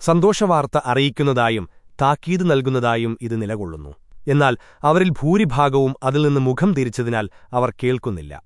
സന്തോഷവാർത്ത അറിയിക്കുന്നതായും താക്കീത് നൽകുന്നതായും ഇത് നിലകൊള്ളുന്നു. എന്നാൽ അവരിൽ ഭൂരിഭാഗവും അതിൽ നിന്ന് മുഖം തിരിച്ചതിനാൽ അവർ കേൾക്കുന്നില്ല.